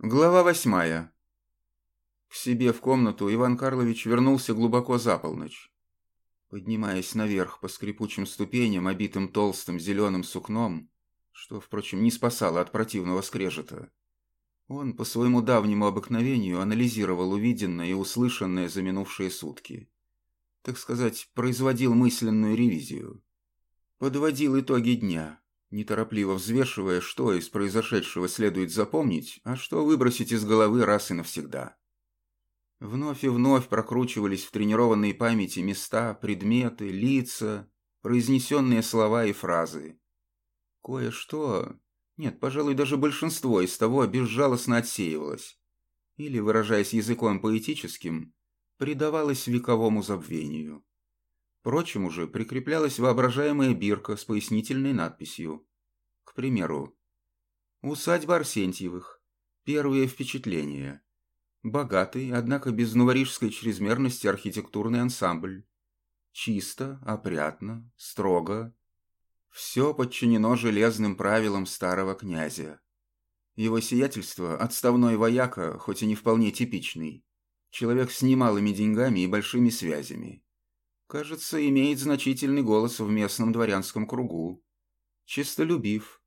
Глава восьмая. К себе в комнату Иван Карлович вернулся глубоко за полночь. Поднимаясь наверх по скрипучим ступеням, обитым толстым зеленым сукном, что, впрочем, не спасало от противного скрежета, он по своему давнему обыкновению анализировал увиденное и услышанное за минувшие сутки. Так сказать, производил мысленную ревизию. Подводил итоги дня, неторопливо взвешивая, что из произошедшего следует запомнить, а что выбросить из головы раз и навсегда. Вновь и вновь прокручивались в тренированной памяти места, предметы, лица, произнесенные слова и фразы. Кое-что, нет, пожалуй, даже большинство из того безжалостно отсеивалось. Или, выражаясь языком поэтическим, предавалось вековому забвению. Впрочем, уже прикреплялась воображаемая бирка с пояснительной надписью. К примеру, «Усадьба Арсентьевых. Первые впечатления. Богатый, однако без новорижской чрезмерности архитектурный ансамбль. Чисто, опрятно, строго. Все подчинено железным правилам старого князя. Его сиятельство – отставной вояка, хоть и не вполне типичный. Человек с немалыми деньгами и большими связями Кажется, имеет значительный голос в местном дворянском кругу. Чистолюбив.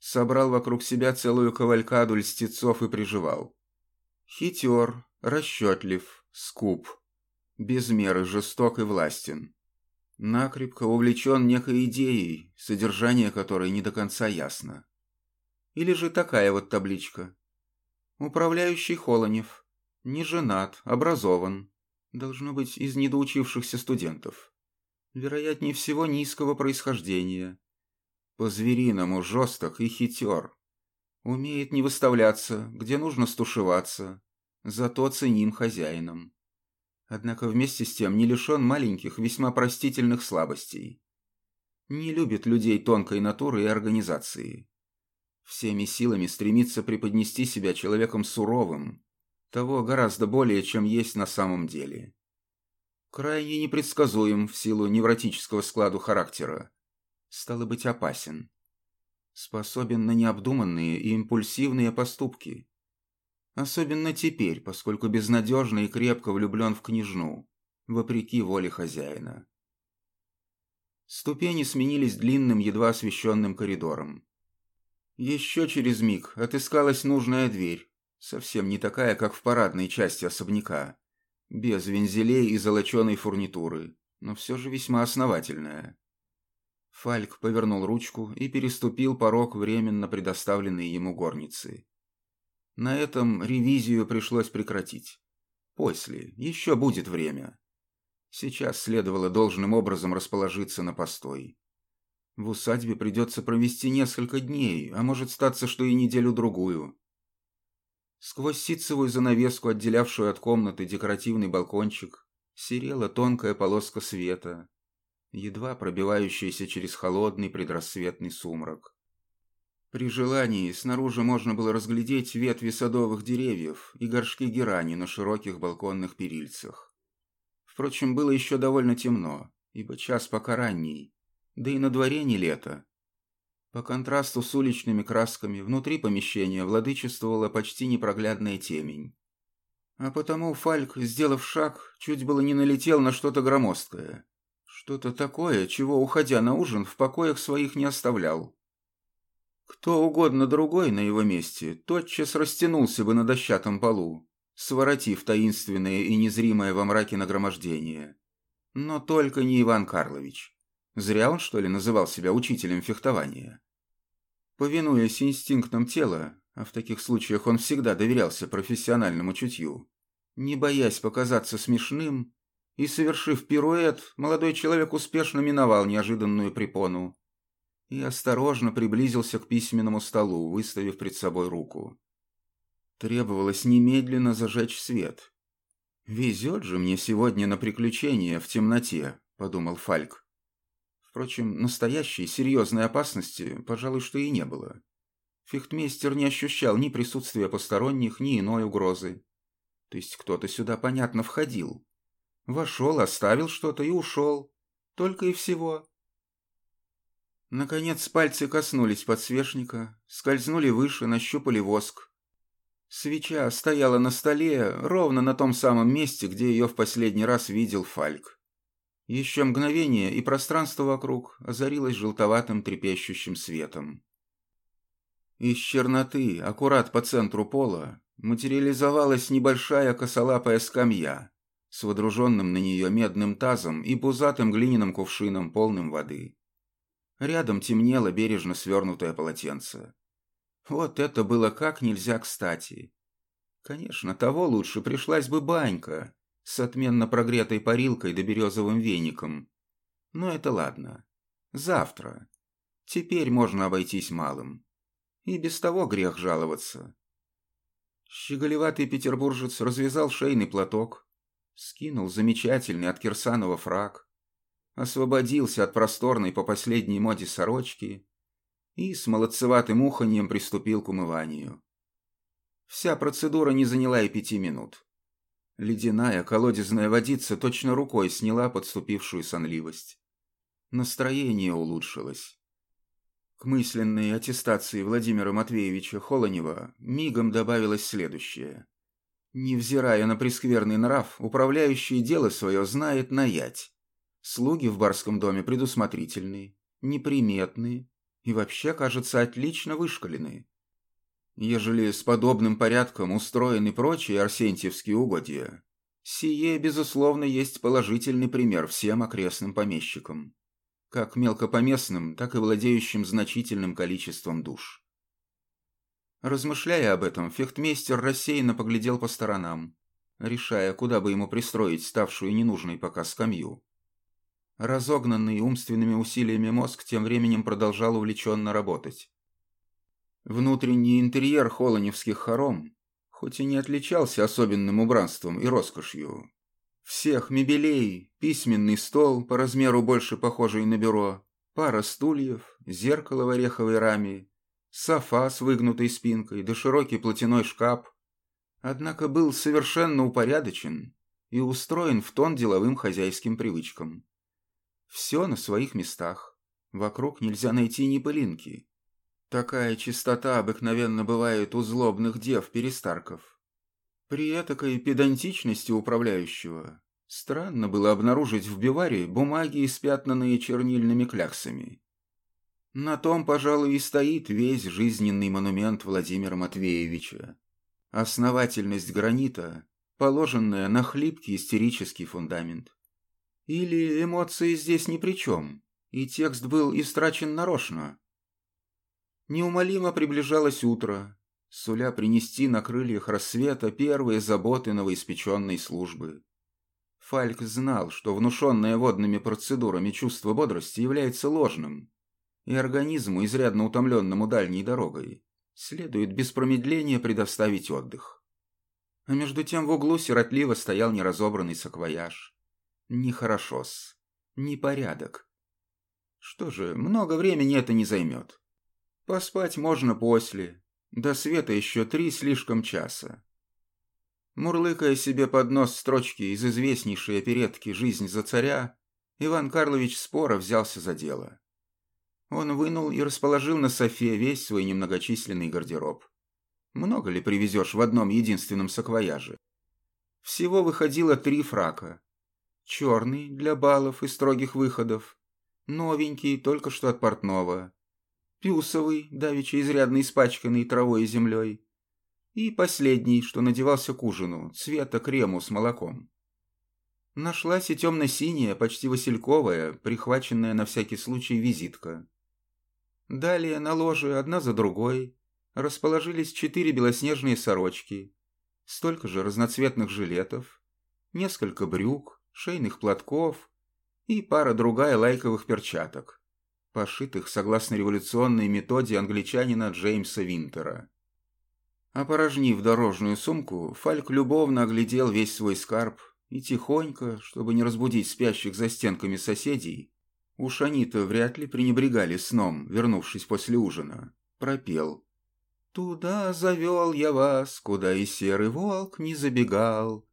Собрал вокруг себя целую кавалькаду льстецов и приживал. Хитер, расчетлив, скуп. Без меры жесток и властен. Накрепко увлечен некой идеей, содержание которой не до конца ясно. Или же такая вот табличка. Управляющий Холонев. Не женат, образован, Должно быть, из недоучившихся студентов. Вероятнее всего, низкого происхождения. По-звериному жесток и хитер. Умеет не выставляться, где нужно стушеваться. Зато ценим хозяином. Однако вместе с тем не лишен маленьких, весьма простительных слабостей. Не любит людей тонкой натуры и организации. Всеми силами стремится преподнести себя человеком суровым, того гораздо более, чем есть на самом деле. Крайне непредсказуем в силу невротического складу характера. Стало быть, опасен. Способен на необдуманные и импульсивные поступки. Особенно теперь, поскольку безнадежно и крепко влюблен в княжну, вопреки воле хозяина. Ступени сменились длинным, едва освещенным коридором. Еще через миг отыскалась нужная дверь, Совсем не такая, как в парадной части особняка. Без вензелей и золоченой фурнитуры, но все же весьма основательная. Фальк повернул ручку и переступил порог временно предоставленной ему горницы. На этом ревизию пришлось прекратить. После, еще будет время. Сейчас следовало должным образом расположиться на постой. В усадьбе придется провести несколько дней, а может статься, что и неделю-другую. Сквозь ситцевую занавеску, отделявшую от комнаты декоративный балкончик, серела тонкая полоска света, едва пробивающаяся через холодный предрассветный сумрак. При желании снаружи можно было разглядеть ветви садовых деревьев и горшки герани на широких балконных перильцах. Впрочем, было еще довольно темно, ибо час пока ранний, да и на дворе не лето. По контрасту с уличными красками внутри помещения владычествовала почти непроглядная темень. А потому Фальк, сделав шаг, чуть было не налетел на что-то громоздкое. Что-то такое, чего, уходя на ужин, в покоях своих не оставлял. Кто угодно другой на его месте тотчас растянулся бы на дощатом полу, своротив таинственное и незримое во мраке нагромождение. Но только не Иван Карлович. Зря он, что ли, называл себя учителем фехтования. Повинуясь инстинктам тела, а в таких случаях он всегда доверялся профессиональному чутью, не боясь показаться смешным, и, совершив пируэт, молодой человек успешно миновал неожиданную препону и осторожно приблизился к письменному столу, выставив пред собой руку. Требовалось немедленно зажечь свет. «Везет же мне сегодня на приключения в темноте», — подумал Фальк. Впрочем, настоящей серьезной опасности, пожалуй, что и не было. Фехтмейстер не ощущал ни присутствия посторонних, ни иной угрозы. То есть кто-то сюда, понятно, входил. Вошел, оставил что-то и ушел. Только и всего. Наконец пальцы коснулись подсвечника, скользнули выше, нащупали воск. Свеча стояла на столе ровно на том самом месте, где ее в последний раз видел Фальк. Еще мгновение, и пространство вокруг озарилось желтоватым трепещущим светом. Из черноты, аккурат по центру пола, материализовалась небольшая косолапая скамья с водруженным на нее медным тазом и пузатым глиняным кувшином, полным воды. Рядом темнело бережно свернутое полотенце. Вот это было как нельзя кстати. Конечно, того лучше пришлась бы банька, с отменно прогретой парилкой да березовым веником. Но это ладно. Завтра. Теперь можно обойтись малым. И без того грех жаловаться. Щеголеватый петербуржец развязал шейный платок, скинул замечательный от Кирсанова фраг, освободился от просторной по последней моде сорочки и с молодцеватым уханьем приступил к умыванию. Вся процедура не заняла и пяти минут. Ледяная колодезная водица точно рукой сняла подступившую сонливость. Настроение улучшилось. К мысленной аттестации Владимира Матвеевича Холонева мигом добавилось следующее. Невзирая на прескверный нрав, управляющий дело свое знает наять. Слуги в барском доме предусмотрительные, неприметные и вообще, кажется, отлично вышкаленные. Ежели с подобным порядком устроены прочие арсентьевские угодья, сие, безусловно, есть положительный пример всем окрестным помещикам, как мелкопоместным, так и владеющим значительным количеством душ. Размышляя об этом, фехтмейстер рассеянно поглядел по сторонам, решая, куда бы ему пристроить ставшую ненужной пока скамью. Разогнанный умственными усилиями мозг тем временем продолжал увлеченно работать. Внутренний интерьер холоневских хором, хоть и не отличался особенным убранством и роскошью, всех мебелей, письменный стол, по размеру больше похожий на бюро, пара стульев, зеркало в ореховой раме, софа с выгнутой спинкой да широкий платяной шкаф, однако был совершенно упорядочен и устроен в тон деловым хозяйским привычкам. Все на своих местах, вокруг нельзя найти ни пылинки, Такая чистота обыкновенно бывает у злобных дев-перестарков. При этакой педантичности управляющего странно было обнаружить в биваре бумаги, испятнанные чернильными кляксами. На том, пожалуй, и стоит весь жизненный монумент Владимира Матвеевича. Основательность гранита, положенная на хлипкий истерический фундамент. Или эмоции здесь ни при чем, и текст был истрачен нарочно, Неумолимо приближалось утро, суля принести на крыльях рассвета первые заботы новоиспеченной службы. Фальк знал, что внушенное водными процедурами чувство бодрости является ложным, и организму, изрядно утомленному дальней дорогой, следует без промедления предоставить отдых. А между тем в углу сиротливо стоял неразобранный саквояж. Нехорошо-с, непорядок. Что же, много времени это не займет. Поспать можно после. До света еще три слишком часа. Мурлыкая себе под нос строчки из известнейшей оперетки «Жизнь за царя», Иван Карлович споро взялся за дело. Он вынул и расположил на софе весь свой немногочисленный гардероб. Много ли привезешь в одном единственном саквояже? Всего выходило три фрака. Черный для балов и строгих выходов, новенький, только что от портного, пюсовый, давеча изрядно испачканный травой и землей, и последний, что надевался к ужину, цвета крему с молоком. Нашлась и темно-синяя, почти васильковая, прихваченная на всякий случай визитка. Далее на ложе, одна за другой, расположились четыре белоснежные сорочки, столько же разноцветных жилетов, несколько брюк, шейных платков и пара другая лайковых перчаток пошитых согласно революционной методе англичанина Джеймса Винтера. Опорожнив дорожную сумку, Фальк любовно оглядел весь свой скарб и тихонько, чтобы не разбудить спящих за стенками соседей, уж они-то вряд ли пренебрегали сном, вернувшись после ужина, пропел. «Туда завел я вас, куда и серый волк не забегал,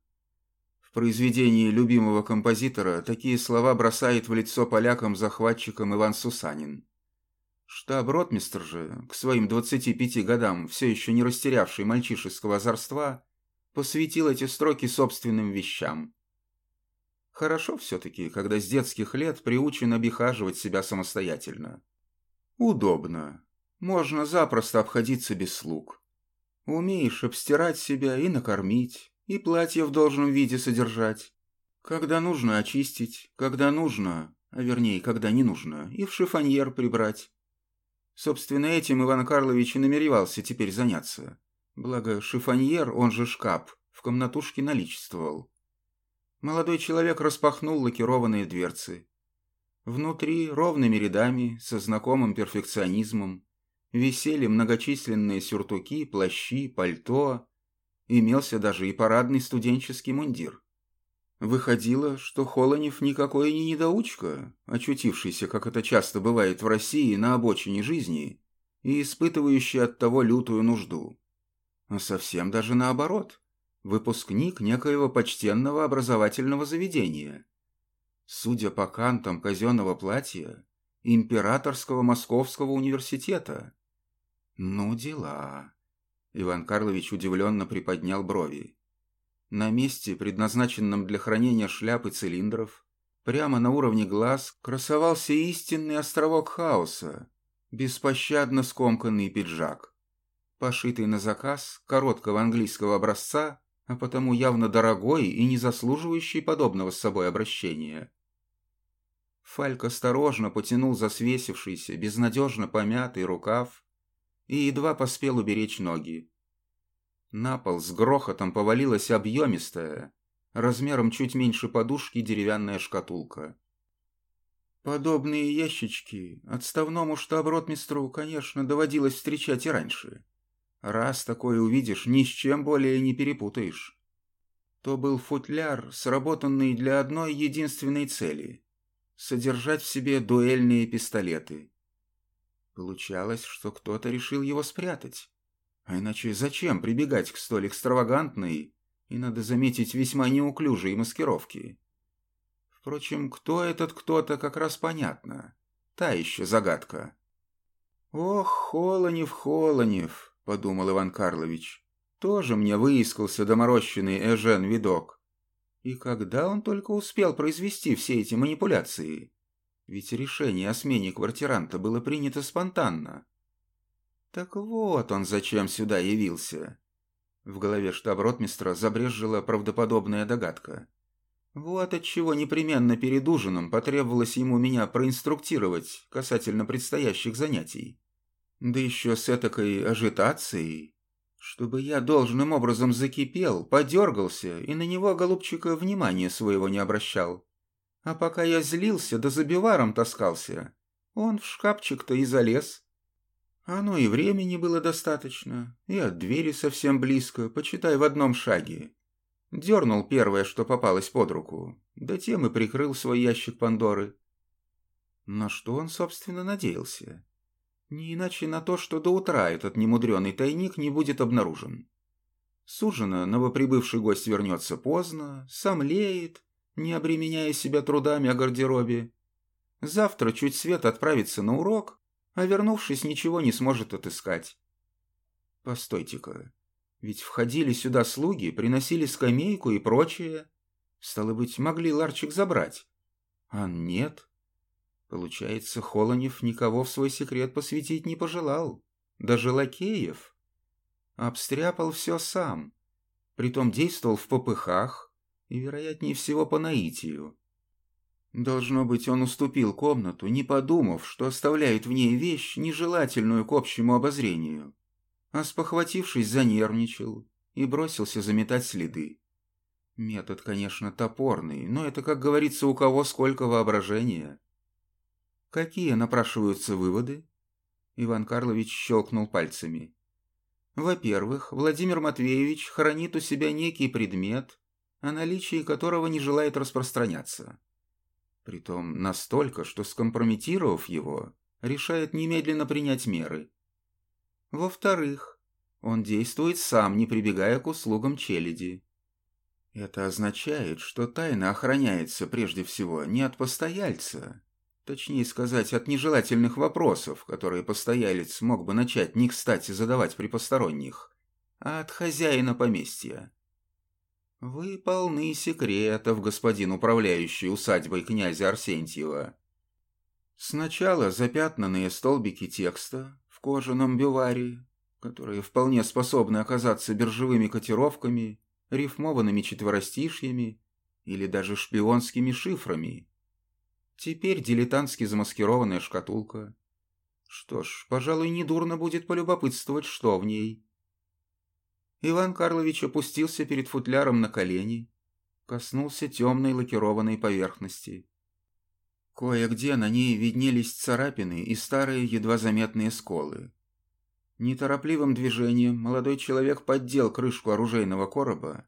в произведении любимого композитора такие слова бросает в лицо полякам-захватчикам Иван Сусанин. Штаб-ротмистр же, к своим 25 годам, все еще не растерявший мальчишеского озорства, посвятил эти строки собственным вещам. Хорошо все-таки, когда с детских лет приучен обихаживать себя самостоятельно. Удобно. Можно запросто обходиться без слуг. Умеешь обстирать себя и накормить, и платье в должном виде содержать. Когда нужно очистить, когда нужно, а вернее, когда не нужно, и в шифоньер прибрать. Собственно, этим Иван Карлович и намеревался теперь заняться. Благо, шифоньер, он же шкаф, в комнатушке наличествовал. Молодой человек распахнул лакированные дверцы. Внутри, ровными рядами, со знакомым перфекционизмом, висели многочисленные сюртуки, плащи, пальто. Имелся даже и парадный студенческий мундир. Выходило, что Холонев никакой не недоучка, очутившийся, как это часто бывает в России, на обочине жизни и испытывающий от того лютую нужду. А совсем даже наоборот, выпускник некоего почтенного образовательного заведения. Судя по кантам казенного платья, императорского московского университета. Ну, дела. Иван Карлович удивленно приподнял брови. На месте, предназначенном для хранения шляп и цилиндров, прямо на уровне глаз, красовался истинный островок хаоса, беспощадно скомканный пиджак. Пошитый на заказ, короткого английского образца, а потому явно дорогой и не заслуживающий подобного с собой обращения. Фальк осторожно потянул за свесившийся, безнадежно помятый рукав и едва поспел уберечь ноги. На пол с грохотом повалилась объемистая, размером чуть меньше подушки деревянная шкатулка. Подобные ящички отставному штаб-ротмистру, конечно, доводилось встречать и раньше. Раз такое увидишь, ни с чем более не перепутаешь. То был футляр, сработанный для одной единственной цели — содержать в себе дуэльные пистолеты. Получалось, что кто-то решил его спрятать. А иначе зачем прибегать к столь экстравагантной и, надо заметить, весьма неуклюжей маскировке? Впрочем, кто этот кто-то, как раз понятно. Та еще загадка. «Ох, Холонев, Холонев!» — подумал Иван Карлович. «Тоже мне выискался доморощенный Эжен Видок. И когда он только успел произвести все эти манипуляции? Ведь решение о смене квартиранта было принято спонтанно. Так вот он зачем сюда явился. В голове штаб-ротмистра забрежжила правдоподобная догадка. Вот отчего непременно перед ужином потребовалось ему меня проинструктировать касательно предстоящих занятий. Да еще с этакой ажитацией, чтобы я должным образом закипел, подергался и на него, голубчика, внимания своего не обращал. А пока я злился да за биваром таскался, он в шкафчик-то и залез. Оно и времени было достаточно, и от двери совсем близко, почитай в одном шаге. Дернул первое, что попалось под руку, да тем и прикрыл свой ящик Пандоры. На что он, собственно, надеялся? Не иначе на то, что до утра этот немудреный тайник не будет обнаружен. Сужено новоприбывший гость вернется поздно, сомлеет, не обременяя себя трудами о гардеробе. Завтра чуть свет отправится на урок, а вернувшись, ничего не сможет отыскать. Постойте-ка, ведь входили сюда слуги, приносили скамейку и прочее. Стало быть, могли ларчик забрать. А нет. Получается, Холонев никого в свой секрет посвятить не пожелал. Даже лакеев. Обстряпал все сам. Притом действовал в попыхах и, вероятнее всего, по наитию. Должно быть, он уступил комнату, не подумав, что оставляет в ней вещь, нежелательную к общему обозрению. А спохватившись, занервничал и бросился заметать следы. Метод, конечно, топорный, но это, как говорится, у кого сколько воображения. Какие напрашиваются выводы? Иван Карлович щелкнул пальцами. Во-первых, Владимир Матвеевич хранит у себя некий предмет, о наличии которого не желает распространяться. Притом настолько, что скомпрометировав его, решает немедленно принять меры. Во-вторых, он действует сам, не прибегая к услугам челяди. Это означает, что тайна охраняется прежде всего не от постояльца, Точнее сказать, от нежелательных вопросов, которые постоялец мог бы начать не кстати задавать при посторонних, а от хозяина поместья. Вы полны секретов, господин управляющий усадьбой князя Арсентьева. Сначала запятнанные столбики текста в кожаном бюваре, которые вполне способны оказаться биржевыми котировками, рифмованными четверостишьями или даже шпионскими шифрами. Теперь дилетантски замаскированная шкатулка. Что ж, пожалуй, недурно будет полюбопытствовать, что в ней. Иван Карлович опустился перед футляром на колени, коснулся темной лакированной поверхности. Кое-где на ней виднелись царапины и старые едва заметные сколы. Неторопливым движением молодой человек поддел крышку оружейного короба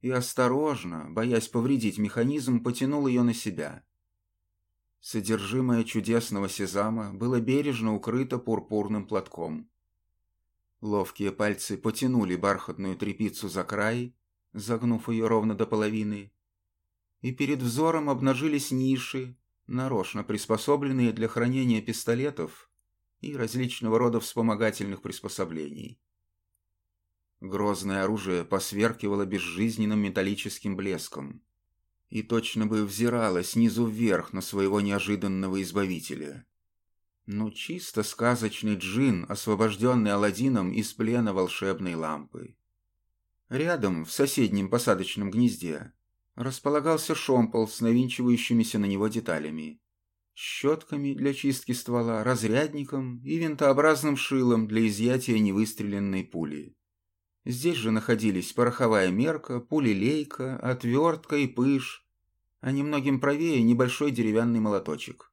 и осторожно, боясь повредить механизм, потянул ее на себя. Содержимое чудесного сезама было бережно укрыто пурпурным платком. Ловкие пальцы потянули бархатную трепицу за край, загнув ее ровно до половины, и перед взором обнажились ниши, нарочно приспособленные для хранения пистолетов и различного рода вспомогательных приспособлений. Грозное оружие посверкивало безжизненным металлическим блеском и точно бы взирало снизу вверх на своего неожиданного избавителя. Ну, чисто сказочный джин, освобожденный Аладдином из плена волшебной лампы. Рядом, в соседнем посадочном гнезде, располагался шомпол с навинчивающимися на него деталями. Щетками для чистки ствола, разрядником и винтообразным шилом для изъятия невыстреленной пули. Здесь же находились пороховая мерка, пулелейка, отвертка и пыш, а немногим правее небольшой деревянный молоточек.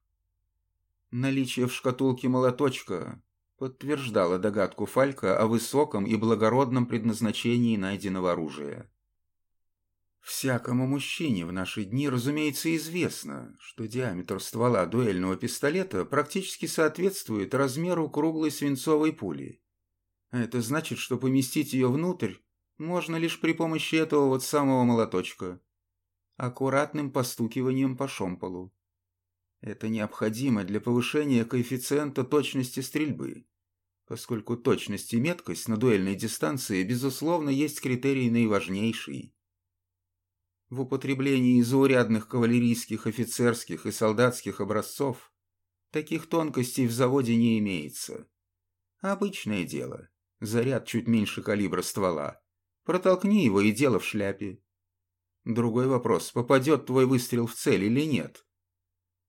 Наличие в шкатулке молоточка подтверждало догадку Фалька о высоком и благородном предназначении найденного оружия. Всякому мужчине в наши дни, разумеется, известно, что диаметр ствола дуэльного пистолета практически соответствует размеру круглой свинцовой пули. Это значит, что поместить ее внутрь можно лишь при помощи этого вот самого молоточка, аккуратным постукиванием по шомполу. Это необходимо для повышения коэффициента точности стрельбы, поскольку точность и меткость на дуэльной дистанции, безусловно, есть критерий наиважнейший в употреблении заурядных кавалерийских, офицерских и солдатских образцов таких тонкостей в заводе не имеется. Обычное дело. Заряд чуть меньше калибра ствола. Протолкни его и дело в шляпе. Другой вопрос, попадет твой выстрел в цель или нет.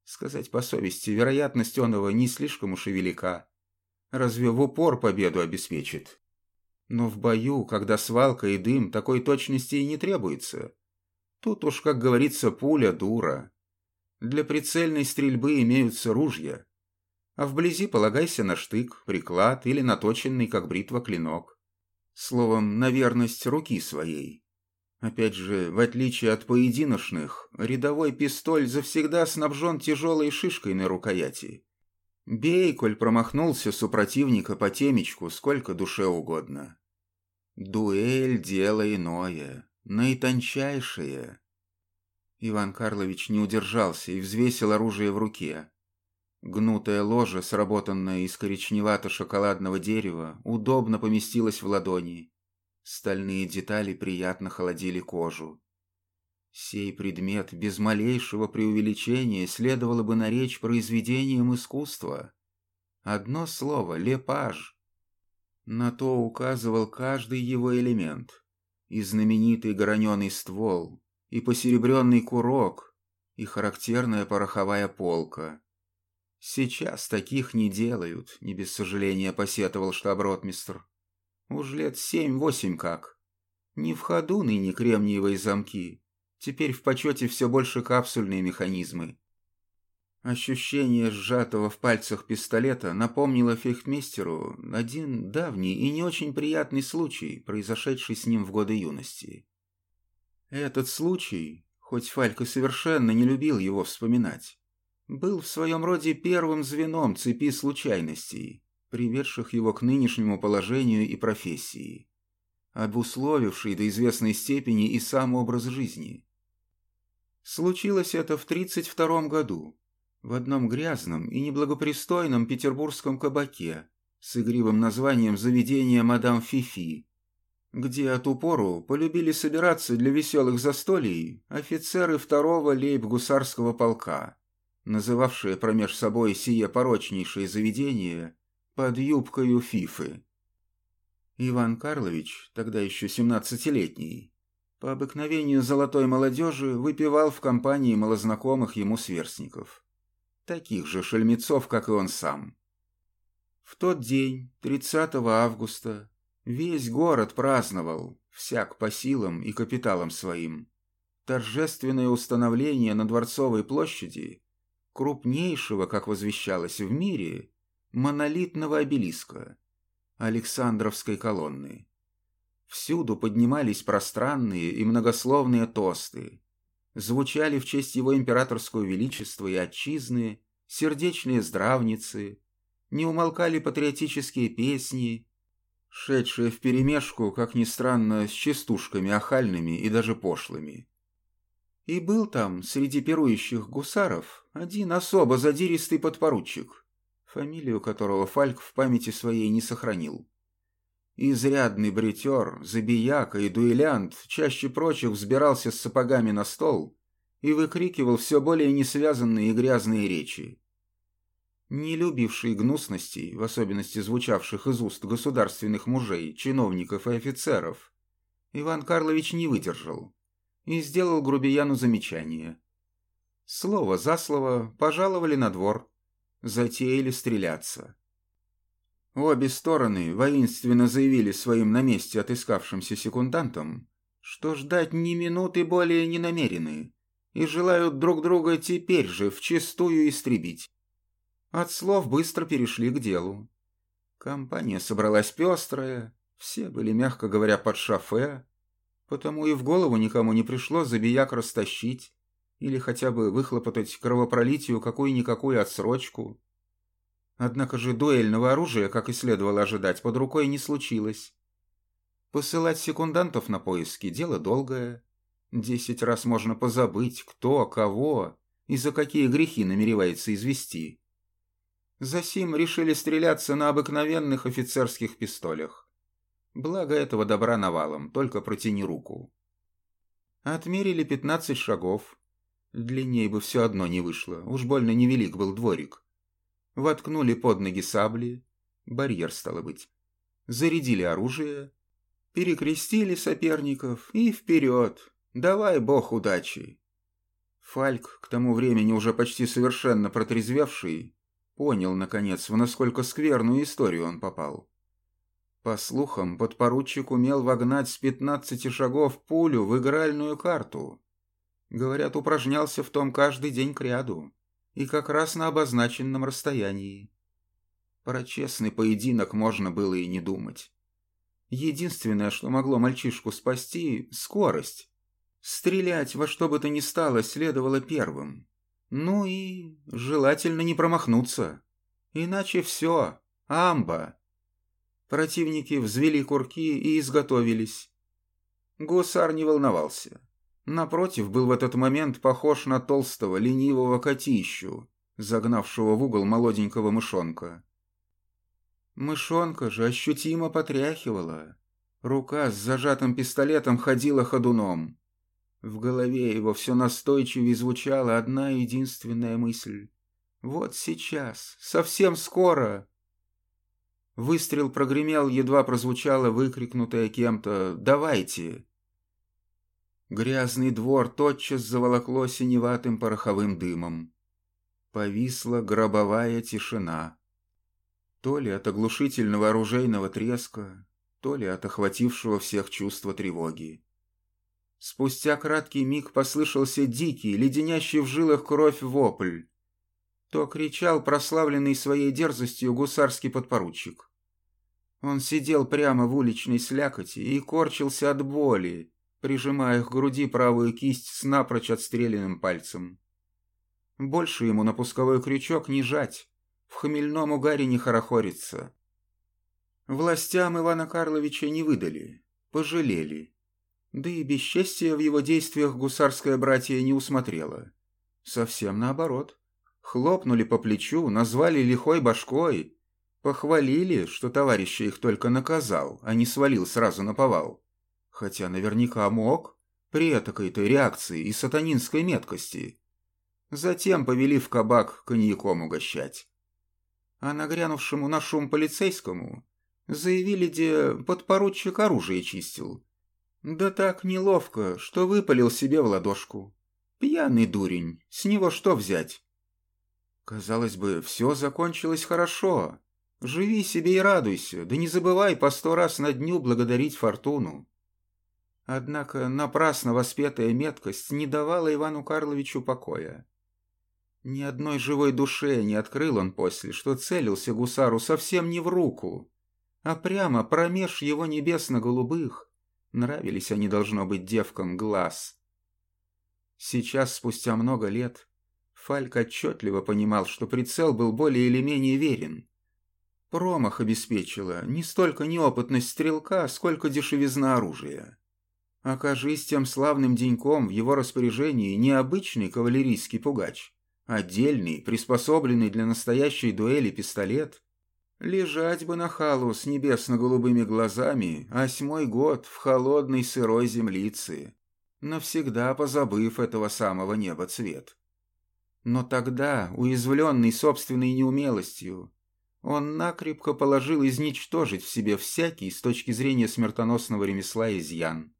Сказать по совести, вероятность оного не слишком уж и велика. Разве в упор победу обеспечит? Но в бою, когда свалка и дым, такой точности и не требуется. Тут уж, как говорится, пуля дура. Для прицельной стрельбы имеются ружья. А вблизи полагайся на штык, приклад или наточенный, как бритва, клинок. Словом, на верность руки своей. Опять же, в отличие от поединочных, рядовой пистоль завсегда снабжен тяжелой шишкой на рукояти. Бей, коль промахнулся с противника по темечку, сколько душе угодно. Дуэль — дело иное наитончайшее. Иван Карлович не удержался и взвесил оружие в руке. Гнутая ложа, сработанная из коричневато-шоколадного дерева, удобно поместилась в ладони. Стальные детали приятно холодили кожу. Сей предмет без малейшего преувеличения следовало бы наречь произведением искусства. Одно слово — лепаж. На то указывал каждый его элемент — и знаменитый граненый ствол, и посеребренный курок, и характерная пороховая полка. Сейчас таких не делают, не без сожаления посетовал штаб-ротмистр. Уж лет семь-восемь как. Не в ходу ныне кремниевые замки. Теперь в почете все больше капсульные механизмы. Ощущение сжатого в пальцах пистолета напомнило фехтмейстеру один давний и не очень приятный случай, произошедший с ним в годы юности. Этот случай, хоть Фалька совершенно не любил его вспоминать, был в своем роде первым звеном цепи случайностей, приведших его к нынешнему положению и профессии, обусловившей до известной степени и сам образ жизни. Случилось это в 1932 году, в одном грязном и неблагопристойном петербургском кабаке с игривым названием «Заведение мадам Фифи», где от упору полюбили собираться для веселых застолий офицеры второго лейб-гусарского полка, называвшие промеж собой сие порочнейшее заведение под юбкою Фифы. Иван Карлович, тогда еще семнадцатилетний, по обыкновению золотой молодежи выпивал в компании малознакомых ему сверстников, таких же шельмецов, как и он сам. В тот день, 30 августа, весь город праздновал, всяк по силам и капиталам своим, торжественное установление на Дворцовой площади крупнейшего, как возвещалось в мире, монолитного обелиска Александровской колонны. Всюду поднимались пространные и многословные тосты, звучали в честь его императорского величества и отчизны сердечные здравницы, не умолкали патриотические песни, шедшие вперемешку, как ни странно, с частушками охальными и даже пошлыми. И был там, среди пирующих гусаров, один особо задиристый подпоручик, фамилию которого Фальк в памяти своей не сохранил. Изрядный бритер, забияка и дуэлянт чаще прочих взбирался с сапогами на стол и выкрикивал все более несвязанные и грязные речи не любивший гнусностей, в особенности звучавших из уст государственных мужей, чиновников и офицеров, Иван Карлович не выдержал и сделал грубияну замечание. Слово за слово пожаловали на двор, затеяли стреляться. Обе стороны воинственно заявили своим на месте отыскавшимся секундантам, что ждать ни минуты более не намерены и желают друг друга теперь же вчистую истребить. От слов быстро перешли к делу. Компания собралась пестрая, все были, мягко говоря, под шофе, потому и в голову никому не пришло забияк растащить или хотя бы выхлопотать кровопролитию какую-никакую отсрочку. Однако же дуэльного оружия, как и следовало ожидать, под рукой не случилось. Посылать секундантов на поиски – дело долгое. Десять раз можно позабыть, кто, кого и за какие грехи намеревается извести. Засим решили стреляться на обыкновенных офицерских пистолях. Благо этого добра навалом, только протяни руку. Отмерили пятнадцать шагов. Длиннее бы все одно не вышло, уж больно невелик был дворик. Воткнули под ноги сабли, барьер стало быть. Зарядили оружие, перекрестили соперников и вперед. Давай, бог удачи. Фальк, к тому времени уже почти совершенно протрезвевший, Понял, наконец, в насколько скверную историю он попал. По слухам, подпоручик умел вогнать с пятнадцати шагов пулю в игральную карту. Говорят, упражнялся в том каждый день кряду, и как раз на обозначенном расстоянии. Про честный поединок можно было и не думать. Единственное, что могло мальчишку спасти — скорость. Стрелять во что бы то ни стало следовало первым. Ну и желательно не промахнуться. Иначе все, амба. Противники взвели курки и изготовились. Гусар не волновался. Напротив, был в этот момент похож на толстого, ленивого котищу, загнавшего в угол молоденького мышонка. Мышонка же ощутимо потряхивала. Рука с зажатым пистолетом ходила ходуном. В голове его все настойчивее звучала одна единственная мысль. «Вот сейчас, совсем скоро!» Выстрел прогремел, едва прозвучало выкрикнутое кем-то «Давайте!». Грязный двор тотчас заволокло синеватым пороховым дымом. Повисла гробовая тишина. То ли от оглушительного оружейного треска, то ли от охватившего всех чувства тревоги. Спустя краткий миг послышался дикий, леденящий в жилах кровь вопль. То кричал прославленный своей дерзостью гусарский подпоручик. Он сидел прямо в уличной слякоти и корчился от боли, прижимая к груди правую кисть с напрочь отстрелянным пальцем. Больше ему на пусковой крючок не жать, в хмельном угаре не хорохориться. Властям Ивана Карловича не выдали, пожалели. Да и бесчестия в его действиях гусарское братья не усмотрело. Совсем наоборот. Хлопнули по плечу, назвали лихой башкой, похвалили, что товарища их только наказал, а не свалил сразу на повал. Хотя наверняка мог при этакой-то реакции и сатанинской меткости. Затем повели в кабак коньяком угощать. А нагрянувшему на шум полицейскому заявили, где подпоручик оружие чистил. Да так неловко, что выпалил себе в ладошку. Пьяный дурень, с него что взять? Казалось бы, все закончилось хорошо. Живи себе и радуйся, да не забывай по сто раз на дню благодарить фортуну. Однако напрасно воспетая меткость не давала Ивану Карловичу покоя. Ни одной живой душе не открыл он после, что целился гусару совсем не в руку, а прямо промеж его небесно-голубых. Нравились они, должно быть, девкам глаз. Сейчас, спустя много лет, Фальк отчетливо понимал, что прицел был более или менее верен. Промах обеспечила не столько неопытность стрелка, сколько дешевизна оружия. Окажись тем славным деньком в его распоряжении необычный кавалерийский пугач, отдельный, приспособленный для настоящей дуэли пистолет, лежать бы на халу с небесно-голубыми глазами осьмой год в холодной сырой землице, навсегда позабыв этого самого неба цвет. Но тогда, уязвленный собственной неумелостью, он накрепко положил изничтожить в себе всякий с точки зрения смертоносного ремесла изъян.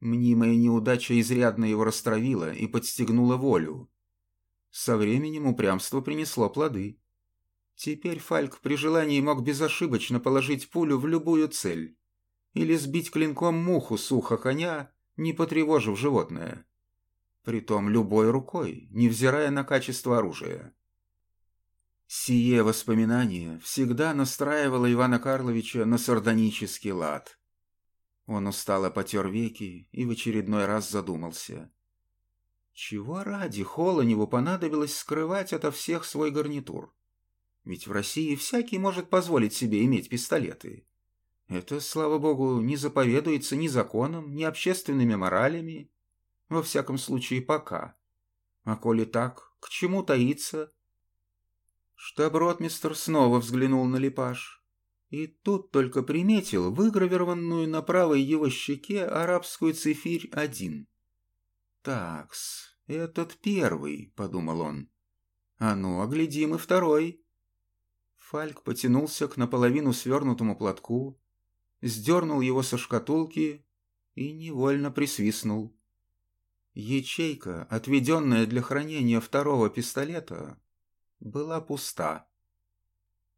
Мнимая неудача изрядно его растравила и подстегнула волю. Со временем упрямство принесло плоды. Теперь Фальк при желании мог безошибочно положить пулю в любую цель или сбить клинком муху с уха коня, не потревожив животное. Притом любой рукой, невзирая на качество оружия. Сие воспоминание всегда настраивало Ивана Карловича на сардонический лад. Он устало потер веки и в очередной раз задумался. Чего ради Холоневу понадобилось скрывать ото всех свой гарнитур? Ведь в России всякий может позволить себе иметь пистолеты. Это, слава богу, не заповедуется ни законом, ни общественными моралями. Во всяком случае, пока. А коли так, к чему таиться? Штаб-ротмистр снова взглянул на Лепаш. И тут только приметил выгравированную на правой его щеке арабскую цифирь один. «Такс, этот первый», — подумал он. «А ну, оглядим и второй». Фальк потянулся к наполовину свернутому платку, сдернул его со шкатулки и невольно присвистнул. Ячейка, отведенная для хранения второго пистолета, была пуста.